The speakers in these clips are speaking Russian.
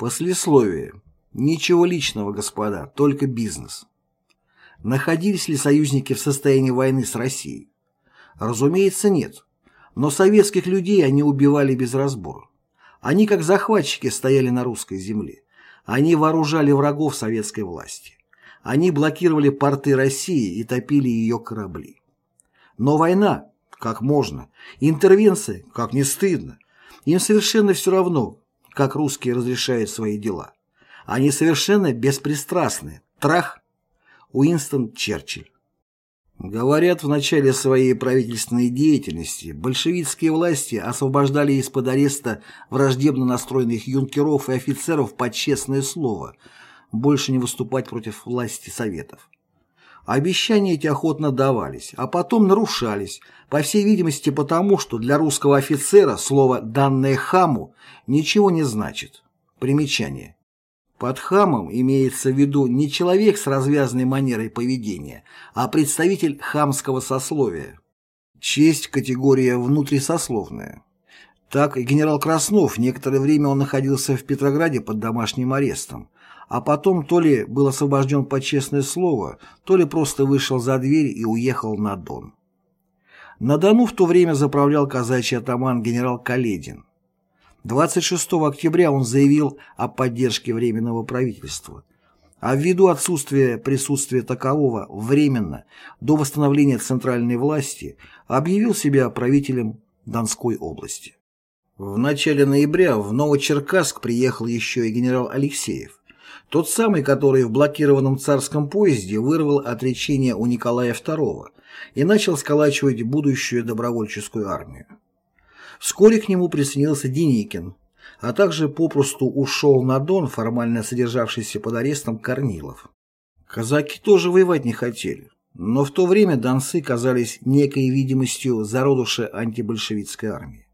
Послесловие. Ничего личного, господа, только бизнес. Находились ли союзники в состоянии войны с Россией? Разумеется, нет. Но советских людей они убивали без разбора. Они, как захватчики, стояли на русской земле. Они вооружали врагов советской власти. Они блокировали порты России и топили ее корабли. Но война, как можно, интервенция, как не стыдно. Им совершенно все равно, как русские разрешают свои дела. Они совершенно беспристрастны. Трах. Уинстон Черчилль. Говорят, в начале своей правительственной деятельности большевистские власти освобождали из-под ареста враждебно настроенных юнкеров и офицеров под честное слово больше не выступать против власти Советов. Обещания эти охотно давались, а потом нарушались, по всей видимости потому, что для русского офицера слово «данное хаму» ничего не значит. Примечание. Под хамом имеется в виду не человек с развязанной манерой поведения, а представитель хамского сословия. Честь – категория внутрисословная. Так и генерал Краснов, некоторое время он находился в Петрограде под домашним арестом, а потом то ли был освобожден по честное слово, то ли просто вышел за дверь и уехал на Дон. На Дону в то время заправлял казачий атаман генерал Каледин. 26 октября он заявил о поддержке Временного правительства, а ввиду отсутствия присутствия такового временно до восстановления центральной власти объявил себя правителем Донской области. В начале ноября в Новочеркасск приехал еще и генерал Алексеев. Тот самый, который в блокированном царском поезде вырвал отречение у Николая II и начал сколачивать будущую добровольческую армию. Вскоре к нему присоединился Деникин, а также попросту ушел на Дон, формально содержавшийся под арестом Корнилов. Казаки тоже воевать не хотели, но в то время донцы казались некой видимостью зародыша антибольшевистской армии.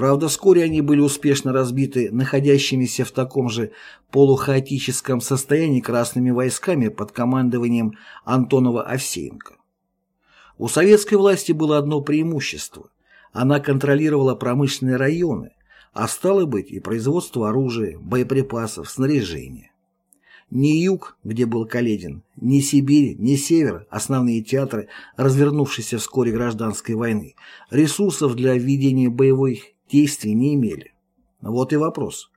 Правда, вскоре они были успешно разбиты находящимися в таком же полухаотическом состоянии красными войсками под командованием Антонова-Овсеенко. У советской власти было одно преимущество. Она контролировала промышленные районы, а стало быть и производство оружия, боеприпасов, снаряжения. Ни юг, где был Каледин, ни Сибирь, ни север, основные театры, развернувшиеся вскоре гражданской войны, ресурсов для ведения боевых действий не имели. Вот и вопрос.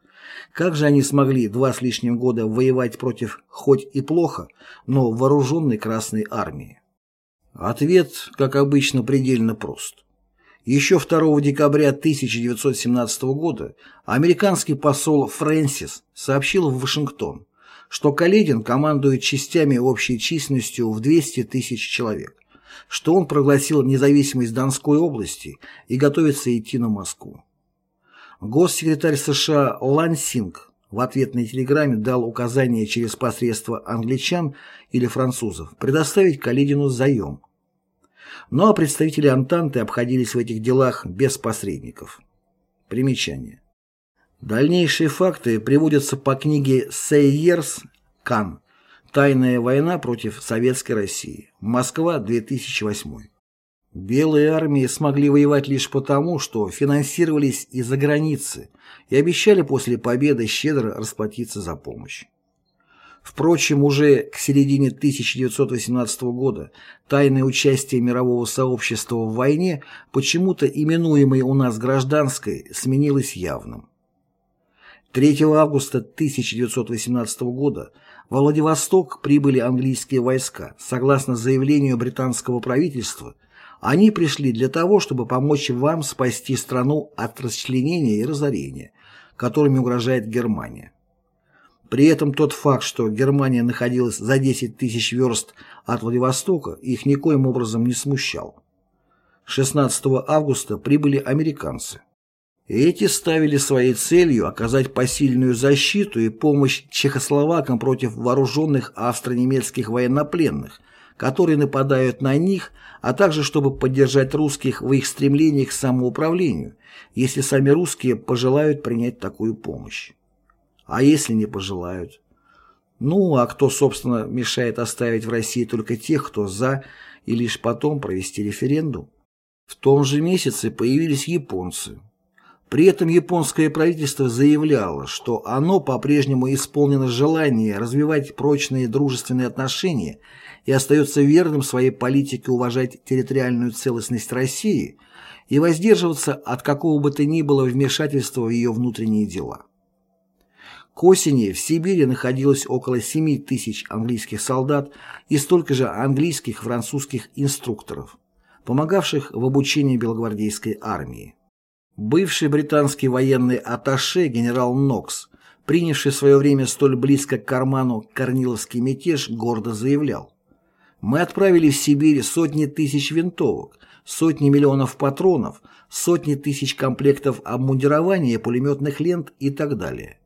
Как же они смогли два с лишним года воевать против хоть и плохо, но вооруженной Красной Армии? Ответ, как обычно, предельно прост. Еще 2 декабря 1917 года американский посол Фрэнсис сообщил в Вашингтон, что Каледин командует частями общей численностью в 200 тысяч человек что он прогласил независимость Донской области и готовится идти на Москву. Госсекретарь США Лансинг в ответной телеграмме дал указание через посредство англичан или французов предоставить Калидину заем. Ну а представители Антанты обходились в этих делах без посредников. Примечание. Дальнейшие факты приводятся по книге Сейерс Кан Тайная война против Советской России. Москва, 2008. Белые армии смогли воевать лишь потому, что финансировались из-за границы и обещали после победы щедро расплатиться за помощь. Впрочем, уже к середине 1918 года тайное участие мирового сообщества в войне, почему-то именуемой у нас гражданской, сменилось явным. 3 августа 1918 года во Владивосток прибыли английские войска. Согласно заявлению британского правительства, они пришли для того, чтобы помочь вам спасти страну от расчленения и разорения, которыми угрожает Германия. При этом тот факт, что Германия находилась за 10 тысяч верст от Владивостока, их никоим образом не смущал. 16 августа прибыли американцы. Эти ставили своей целью оказать посильную защиту и помощь чехословакам против вооруженных австро-немецких военнопленных, которые нападают на них, а также чтобы поддержать русских в их стремлении к самоуправлению, если сами русские пожелают принять такую помощь. А если не пожелают? Ну, а кто, собственно, мешает оставить в России только тех, кто за, и лишь потом провести референдум? В том же месяце появились японцы – При этом японское правительство заявляло, что оно по-прежнему исполнено желание развивать прочные дружественные отношения и остается верным своей политике уважать территориальную целостность России и воздерживаться от какого бы то ни было вмешательства в ее внутренние дела. К осени в Сибири находилось около 7 тысяч английских солдат и столько же английских французских инструкторов, помогавших в обучении белогвардейской армии. Бывший британский военный атташе генерал Нокс, принявший в свое время столь близко к карману корниловский мятеж, гордо заявлял «Мы отправили в Сибирь сотни тысяч винтовок, сотни миллионов патронов, сотни тысяч комплектов обмундирования, пулеметных лент и так далее.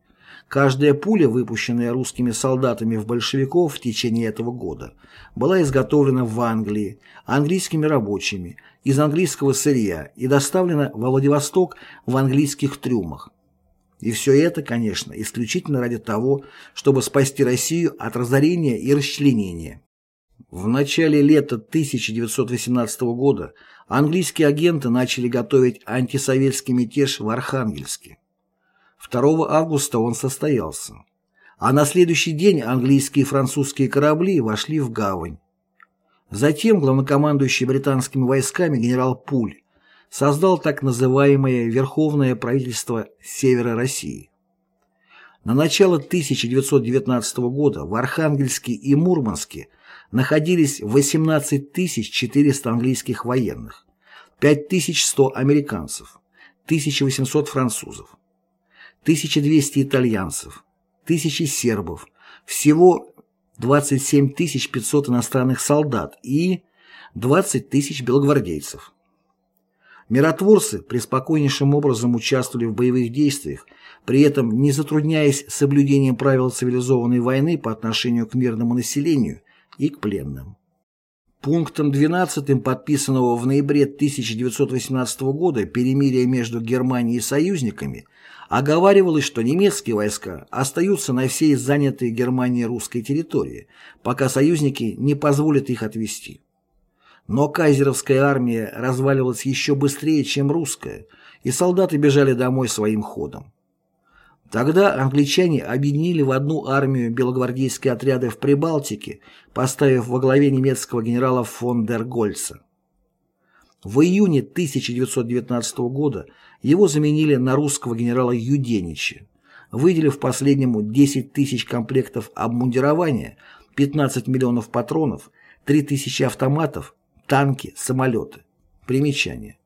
Каждая пуля, выпущенная русскими солдатами в большевиков в течение этого года, была изготовлена в Англии, английскими рабочими, из английского сырья и доставлена во Владивосток в английских трюмах. И все это, конечно, исключительно ради того, чтобы спасти Россию от разорения и расчленения. В начале лета 1918 года английские агенты начали готовить антисоветский мятеж в Архангельске. 2 августа он состоялся. А на следующий день английские и французские корабли вошли в гавань. Затем главнокомандующий британскими войсками генерал Пуль создал так называемое Верховное правительство Севера России. На начало 1919 года в Архангельске и Мурманске находились 18 400 английских военных, 5100 американцев, 1800 французов. 1200 итальянцев, тысячи сербов, всего 27 500 иностранных солдат и 20 тысяч белогвардейцев. Миротворцы преспокойнейшим образом участвовали в боевых действиях, при этом не затрудняясь соблюдением правил цивилизованной войны по отношению к мирному населению и к пленным. Пунктом 12 подписанного в ноябре 1918 года перемирия между Германией и союзниками оговаривалось, что немецкие войска остаются на всей занятой Германией русской территории, пока союзники не позволят их отвести. Но кайзеровская армия разваливалась еще быстрее, чем русская, и солдаты бежали домой своим ходом. Тогда англичане объединили в одну армию белогвардейские отряды в Прибалтике, поставив во главе немецкого генерала фон дер Гольца. В июне 1919 года его заменили на русского генерала Юденича, выделив последнему 10 тысяч комплектов обмундирования, 15 миллионов патронов, 3 тысячи автоматов, танки, самолеты. Примечание.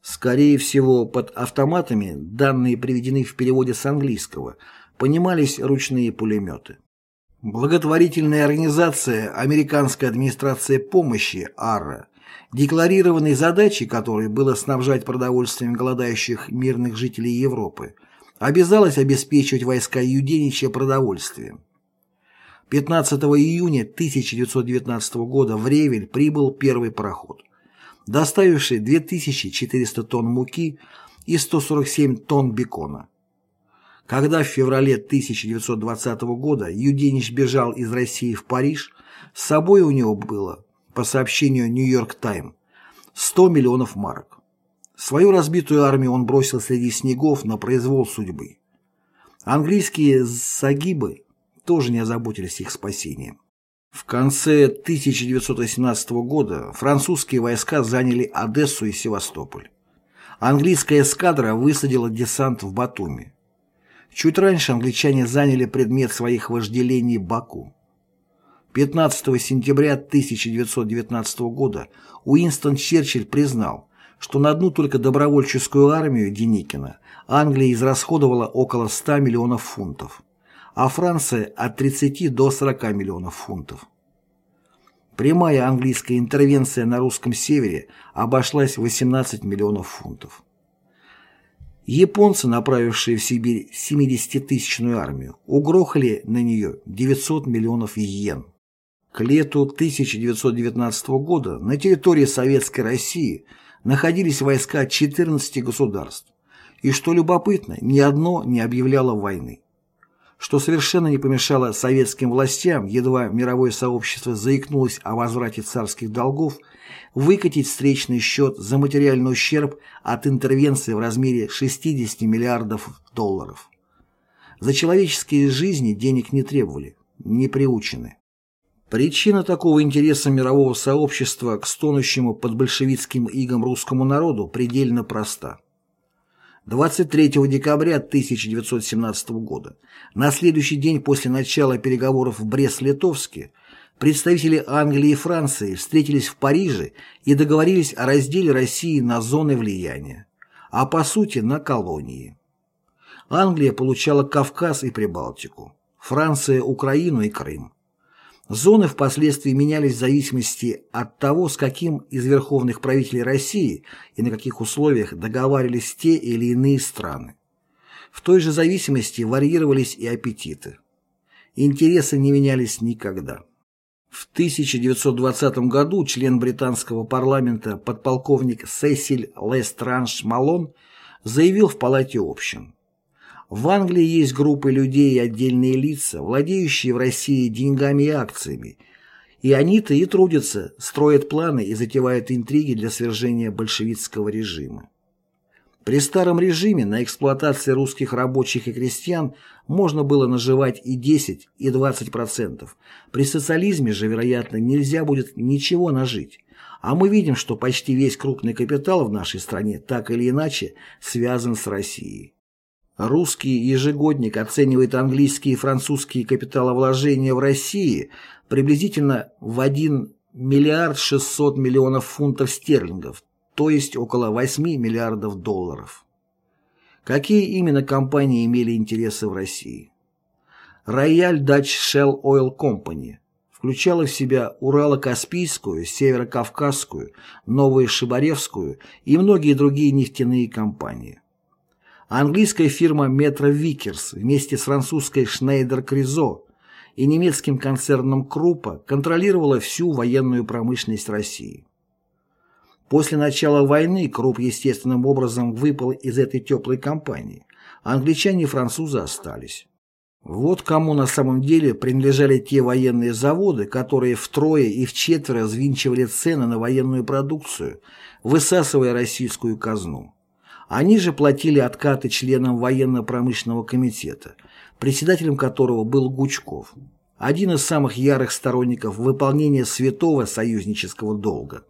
Скорее всего, под автоматами, данные приведены в переводе с английского, понимались ручные пулеметы. Благотворительная организация Американская администрация помощи АРА, декларированной задачей которой было снабжать продовольствием голодающих мирных жителей Европы, обязалась обеспечивать войска Юденича продовольствием. 15 июня 1919 года в Ревель прибыл первый пароход доставивший 2400 тонн муки и 147 тонн бекона. Когда в феврале 1920 года Юденич бежал из России в Париж, с собой у него было, по сообщению «Нью-Йорк Тайм», 100 миллионов марок. Свою разбитую армию он бросил среди снегов на произвол судьбы. Английские загибы тоже не озаботились их спасением. В конце 1918 года французские войска заняли Одессу и Севастополь. Английская эскадра высадила десант в Батуми. Чуть раньше англичане заняли предмет своих вожделений Баку. 15 сентября 1919 года Уинстон Черчилль признал, что на одну только добровольческую армию Деникина Англия израсходовала около 100 миллионов фунтов а Франция от 30 до 40 миллионов фунтов. Прямая английская интервенция на русском севере обошлась 18 миллионов фунтов. Японцы, направившие в Сибирь 70-тысячную армию, угрохали на нее 900 миллионов йен. К лету 1919 года на территории Советской России находились войска 14 государств, и, что любопытно, ни одно не объявляло войны. что совершенно не помешало советским властям, едва мировое сообщество заикнулось о возврате царских долгов, выкатить встречный счет за материальный ущерб от интервенции в размере 60 миллиардов долларов. За человеческие жизни денег не требовали, не приучены. Причина такого интереса мирового сообщества к стонущему под большевистским игом русскому народу предельно проста. 23 декабря 1917 года, на следующий день после начала переговоров в Брест-Литовске, представители Англии и Франции встретились в Париже и договорились о разделе России на зоны влияния, а по сути на колонии. Англия получала Кавказ и Прибалтику, Франция – Украину и Крым. Зоны впоследствии менялись в зависимости от того, с каким из верховных правителей России и на каких условиях договаривались те или иные страны. В той же зависимости варьировались и аппетиты. Интересы не менялись никогда. В 1920 году член британского парламента подполковник Сесиль Лестранж Малон заявил в Палате общин в Англии есть группы людей и отдельные лица, владеющие в России деньгами и акциями, и они-то и трудятся, строят планы и затевают интриги для свержения большевистского режима. При старом режиме на эксплуатации русских рабочих и крестьян можно было наживать и 10, и 20%. При социализме же, вероятно, нельзя будет ничего нажить. А мы видим, что почти весь крупный капитал в нашей стране так или иначе связан с Россией. Русский ежегодник оценивает английские и французские капиталовложения в России приблизительно в 1 миллиард 600 миллионов фунтов стерлингов, то есть около 8 миллиардов долларов. Какие именно компании имели интересы в России? Royal Dutch Shell Oil Company включала в себя Урало-Каспийскую, Северо-Кавказскую, Новую Шибаревскую и многие другие нефтяные компании. Английская фирма Metro Vickers вместе с французской Schneider Кризо и немецким концерном Круппа контролировала всю военную промышленность России. После начала войны Крупп естественным образом выпал из этой теплой компании, а англичане и французы остались. Вот кому на самом деле принадлежали те военные заводы, которые втрое и вчетверо взвинчивали цены на военную продукцию, высасывая российскую казну. Они же платили откаты членам военно-промышленного комитета, председателем которого был Гучков, один из самых ярых сторонников выполнения святого союзнического долга.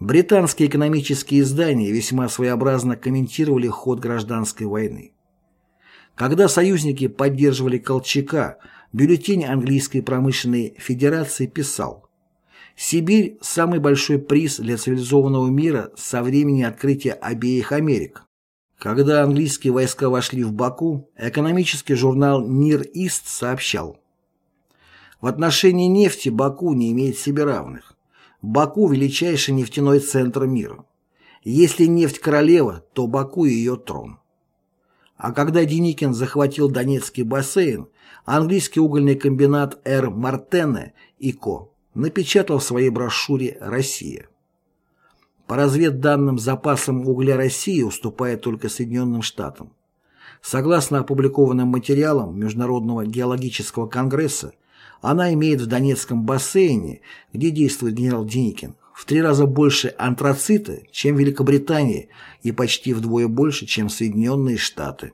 Британские экономические издания весьма своеобразно комментировали ход гражданской войны. Когда союзники поддерживали Колчака, бюллетень английской промышленной федерации писал Сибирь – самый большой приз для цивилизованного мира со времени открытия обеих Америк. Когда английские войска вошли в Баку, экономический журнал «Нир Ист» сообщал В отношении нефти Баку не имеет себе равных. Баку – величайший нефтяной центр мира. Если нефть королева, то Баку – ее трон. А когда Деникин захватил Донецкий бассейн, английский угольный комбинат «Р. Мартене» и Ко напечатал в своей брошюре «Россия». По разведданным запасам угля России уступает только Соединенным Штатам. Согласно опубликованным материалам Международного геологического конгресса, она имеет в Донецком бассейне, где действует генерал Деникин, в три раза больше антрацита, чем Великобритания, и почти вдвое больше, чем Соединенные Штаты.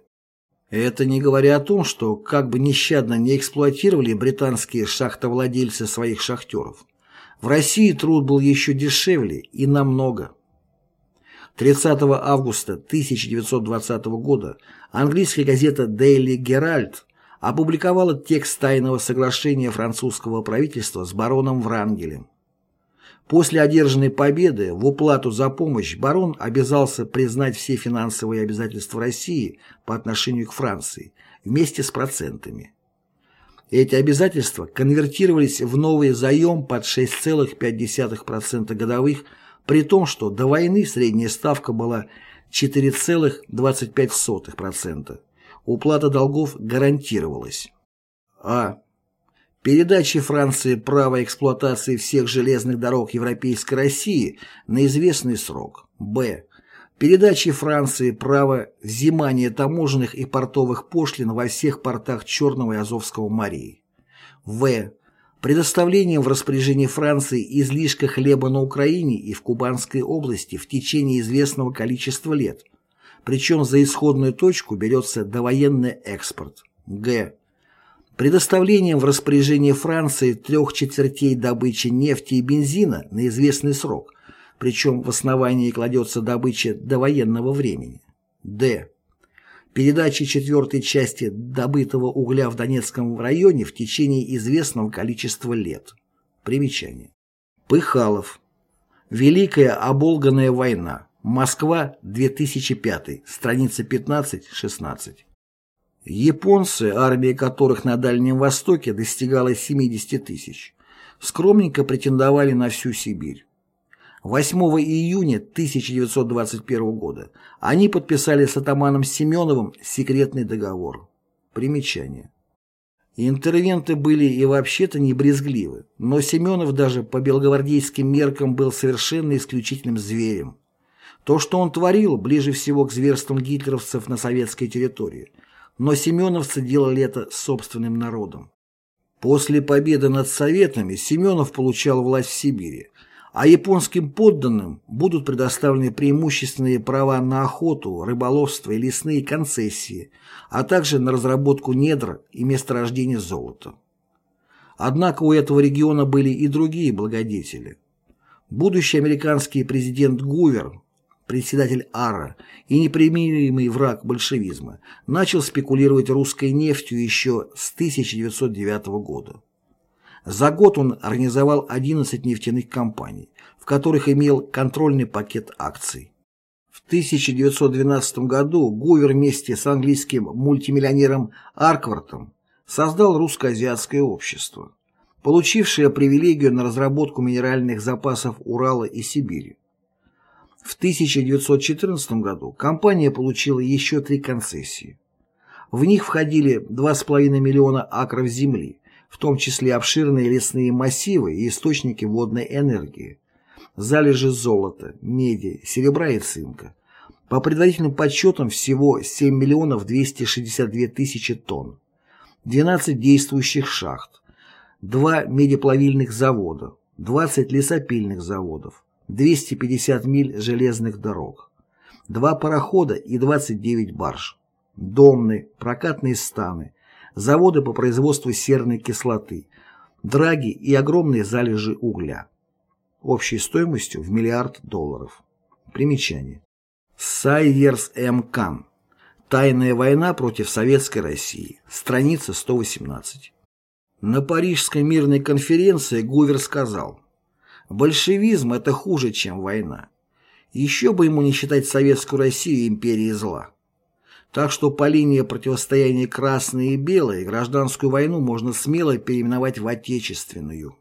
Это не говоря о том, что как бы нещадно не эксплуатировали британские шахтовладельцы своих шахтеров, в России труд был еще дешевле и намного. 30 августа 1920 года английская газета Daily Herald опубликовала текст тайного соглашения французского правительства с бароном Врангелем. После одержанной победы в уплату за помощь барон обязался признать все финансовые обязательства России по отношению к Франции вместе с процентами. Эти обязательства конвертировались в новый заем под 6,5% годовых, при том, что до войны средняя ставка была 4,25%. Уплата долгов гарантировалась. А. Передачи Франции права эксплуатации всех железных дорог Европейской России на известный срок. Б. передаче Франции права взимания таможенных и портовых пошлин во всех портах Черного и Азовского морей. В. Предоставлением в распоряжение Франции излишка хлеба на Украине и в Кубанской области в течение известного количества лет, причем за исходную точку берется довоенный экспорт. Г. Предоставлением в распоряжение Франции трех четвертей добычи нефти и бензина на известный срок, причем в основании кладется добыча до военного времени. Д. Передача четвертой части добытого угля в Донецком районе в течение известного количества лет. Примечание. Пыхалов. Великая оболганная война. Москва, 2005. Страница 15-16. Японцы, армия которых на Дальнем Востоке достигала 70 тысяч, скромненько претендовали на всю Сибирь. 8 июня 1921 года они подписали с атаманом Семеновым секретный договор. Примечание. Интервенты были и вообще-то не брезгливы, но Семенов даже по белогвардейским меркам был совершенно исключительным зверем. То, что он творил, ближе всего к зверствам гитлеровцев на советской территории, но семеновцы делали это собственным народом. После победы над Советами Семенов получал власть в Сибири, а японским подданным будут предоставлены преимущественные права на охоту, рыболовство и лесные концессии, а также на разработку недр и месторождения золота. Однако у этого региона были и другие благодетели. Будущий американский президент Гувер, председатель АРА и непримиримый враг большевизма, начал спекулировать русской нефтью еще с 1909 года. За год он организовал 11 нефтяных компаний, в которых имел контрольный пакет акций. В 1912 году Гувер вместе с английским мультимиллионером Арквартом создал русско-азиатское общество, получившее привилегию на разработку минеральных запасов Урала и Сибири. В 1914 году компания получила еще три концессии. В них входили 2,5 миллиона акров земли, в том числе обширные лесные массивы и источники водной энергии, залежи золота, меди, серебра и цинка. По предварительным подсчетам всего 7 миллионов 262 тысячи тонн, 12 действующих шахт, 2 медиплавильных завода, 20 лесопильных заводов, 250 миль железных дорог, 2 парохода и 29 барж, домны, прокатные станы, заводы по производству серной кислоты, драги и огромные залежи угля. Общей стоимостью в миллиард долларов. Примечание. Сайерс М. Кан. Тайная война против Советской России. Страница 118. На Парижской мирной конференции Гувер сказал, «Большевизм – это хуже, чем война. Еще бы ему не считать Советскую Россию империей зла. Так что по линии противостояния красной и белой гражданскую войну можно смело переименовать в отечественную.